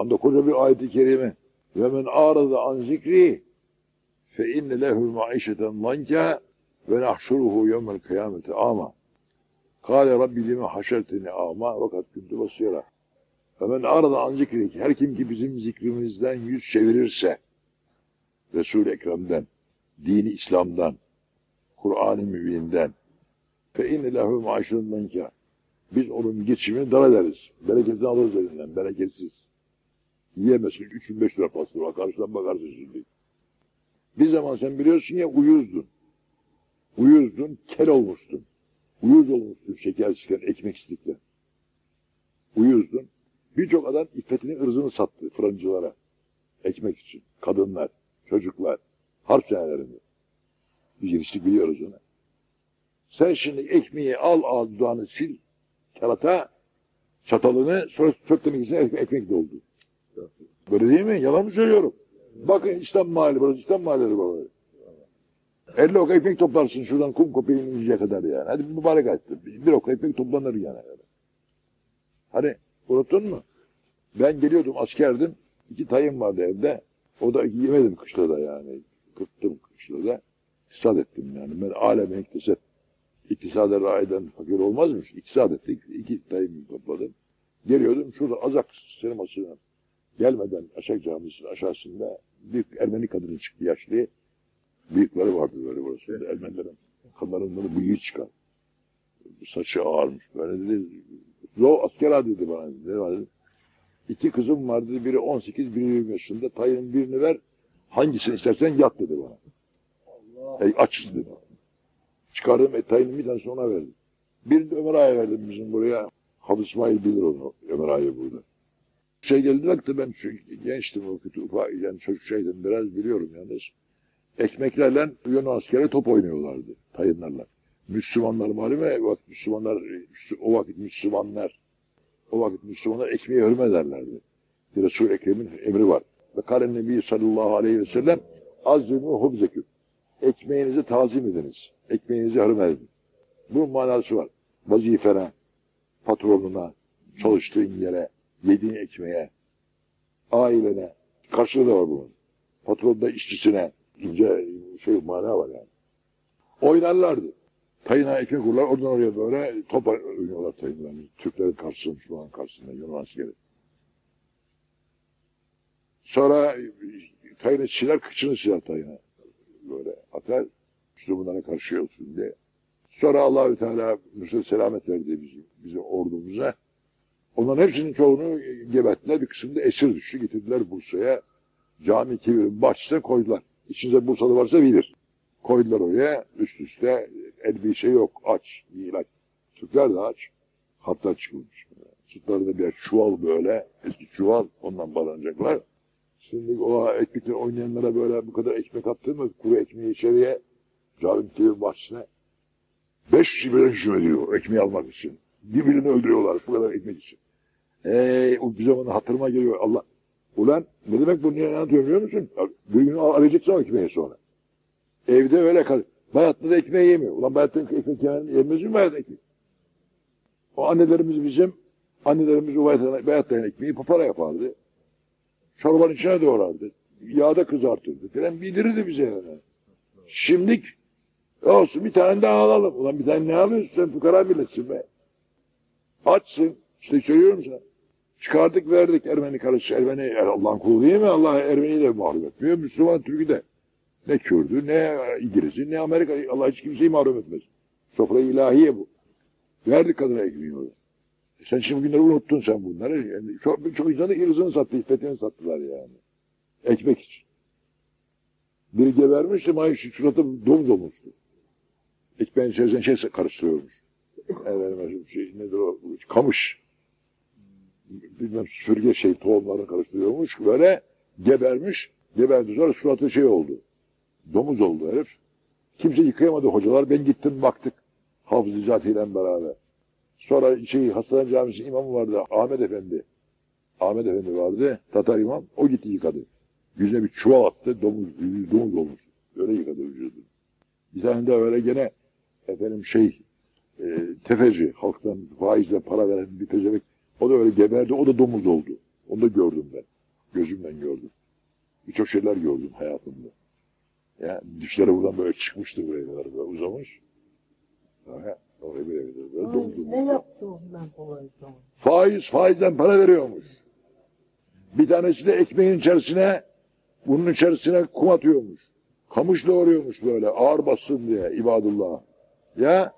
Kur'an'da koca bir ayet-i kerime. Ve men arada an zikri fe inne lehu maişeten lanka ve nahşuruhu yevmel kıyameti ama. Kale Rabbi lime haşerteni ama vakat kuntu basira. Ve men arada an zikri her kim ki bizim zikrimizden yüz çevirirse Resul-i Ekrem'den, dini İslam'dan, Kur'an-ı Mübin'den fe inne lehu maişeten lanka biz onun geçimini dar ederiz. Bereketini alırız elinden. Bereketsiz. Yiyemezsin. 3500 lira pastır var. Karşıdan bakarsın şimdi. Bir zaman sen biliyorsun ya uyuzdun. Uyuzdun, kel olmuştun. Uyuz olmuştun şeker sıkan, ekmek istikten. Uyuzdun. Birçok adam iffetini, ırzını sattı fırıncılara. Ekmek için. Kadınlar, çocuklar. Harp senelerinde. Biz yetiştik biliyoruz onu. Sen şimdi ekmeği al al dudağını sil. Kerata çatalını sonra içine ekmek, ekmek doldu. Böyle değil mi? Yalan mı söylüyorum? Bakın İslam mahalli burası İslam mahalleleri buraları. 50 ok ekmek toplarsın şuradan kum kopyayı inince kadar yani. Hadi mübarek açtı. Bir ok ekmek toplanır yani. Hani unuttun mu? Ben geliyordum askerdim. İki tayım vardı evde. O da yemedim kışlada yani. Kırttım kışlada. İktisat ettim yani. Ben aleme iktisat. İktisada rayiden fakir olmazmış. İktisat ettik. İki tayım topladım. Geliyordum şurada Azak sinemasına gelmeden Aşak Camisi'nin aşağısında bir Ermeni kadını çıktı yaşlı. Bıyıkları vardı böyle burası. Ermenilerin kadınların bıyığı çıkan. Saçı ağarmış böyle dedi. Zo asker adı dedi bana. Var dedi. İki kızım vardı. Biri 18, biri 20 yaşında. Tayının birini ver. Hangisini istersen yat dedi bana. Allah. E, açız dedi. Çıkardım e, tayının bir tanesini ona verdim. Birini Ömer Ağa'ya verdim bizim buraya. Hafız İsmail bilir onu. Ömer Ağa'yı burada. Şey geldi baktı ben çünkü gençtim o kötü ufak yani çocuk şeydim biraz biliyorum yalnız. Ekmeklerle Yunan askere top oynuyorlardı tayınlarla. Müslümanlar malum ya, vakit Müslümanlar, o vakit Müslümanlar, o vakit Müslümanlar ekmeği hürmet ederlerdi. Resul-i Ekrem'in emri var. Ve kâlen Nebi sallallahu aleyhi ve sellem azzimu hubzeküm. Ekmeğinizi tazim ediniz. Ekmeğinizi hürmet edin. Bunun manası var. Vazifene, patronuna, çalıştığın yere, yediğin ekmeğe, ailene, karşılığı da var bunun. Patronda işçisine, ince şey mana var yani. Oynarlardı. Tayına ekmek vururlar, oradan oraya böyle top oynuyorlar tayınlarını. Türklerin karşısında, Müslüman karşısında, Yunan askeri. Sonra tayını siler, kıçını siler tayına. Böyle atar, Müslümanlara karşı olsun diye. Sonra Allahü Teala Müslüman selamet verdi bizim, bizim ordumuza. Onların hepsinin çoğunu gebettiler. Bir kısmı da esir düştü. Getirdiler Bursa'ya. Cami kibirin bahçesine koydular. İçinde Bursalı varsa bilir. Koydular oraya üst üste. Elbise yok. Aç. Değil aç. Türkler de aç. Hatta çıkılmış. Sırtlarında bir çuval böyle. Eski çuval. Ondan bağlanacaklar. Şimdi o ekmekler oynayanlara böyle bu kadar ekmek attın mı? Kuru ekmeği içeriye. Cami kibirin bahçesine. Beş kişi birden hücum ediyor ekmeği almak için. Birbirini öldürüyorlar bu kadar ekmek için. Eee o bir zaman hatırıma geliyor Allah. Ulan ne demek bu niye anlatıyorum biliyor musun? Bir gün arayacaksın o ekmeği sonra. Evde öyle kal. Bayatlı da ekmeği yemiyor. Ulan bayatlı ekmek yemez mi bayatlı ekmek? O annelerimiz bizim, annelerimiz o bayatlı, ekmeği papara yapardı. Çorbanın içine doğrardı. Yağda kızartırdı falan bildirirdi bize yani. Şimdik olsun bir tane daha alalım. Ulan bir tane ne alıyorsun sen fukara milletsin be. Açsın. İşte söylüyorum sana. Çıkardık verdik Ermeni karısı. Ermeni Allah'ın kulu değil mi? Allah Ermeni'yi de mahrum etmiyor. Müslüman Türk'ü de. Ne Kürdü, ne İngiliz'i, ne Amerika. Allah hiç kimseyi mahrum etmez. Sofra ilahiye bu. Verdik kadına ekmeği orada. E sen şimdi bugünleri unuttun sen bunları. Yani çok, çok insanı ırzını sattı, iffetini sattılar yani. Ekmek için. Biri gebermişti, maaşı suratı domuz olmuştu. Ekmeğin içerisine şey karıştırıyormuş. Efendim, şey, nedir o? Kamış. Bilmem süpürge şey tohumlarını karıştırıyormuş. Böyle gebermiş. Geberdi sonra suratı şey oldu. Domuz oldu herif. Kimse yıkayamadı hocalar. Ben gittim baktık. Hafız İzzati ile beraber. Sonra şey hastane camisi imamı vardı. Ahmet Efendi. Ahmet Efendi vardı. Tatar imam. O gitti yıkadı. Yüzüne bir çuval attı. Domuz, yüzü domuz olmuş. Öyle yıkadı vücudu. Bir tane de öyle gene efendim şey e, tefeci halktan faizle para veren bir pezevenk o da öyle geberdi o da domuz oldu. Onu da gördüm ben. Gözümle gördüm. Birçok şeyler gördüm hayatımda. Ya dişleri buradan böyle çıkmıştı buraya kadar böyle uzamış. Ha, oraya böyle kadar böyle ne yaptı ondan dolayı? Faiz faizden para veriyormuş. Bir tanesi de ekmeğin içerisine bunun içerisine kum atıyormuş. Kamış doğuruyormuş böyle ağır bassın diye ibadullah. Ya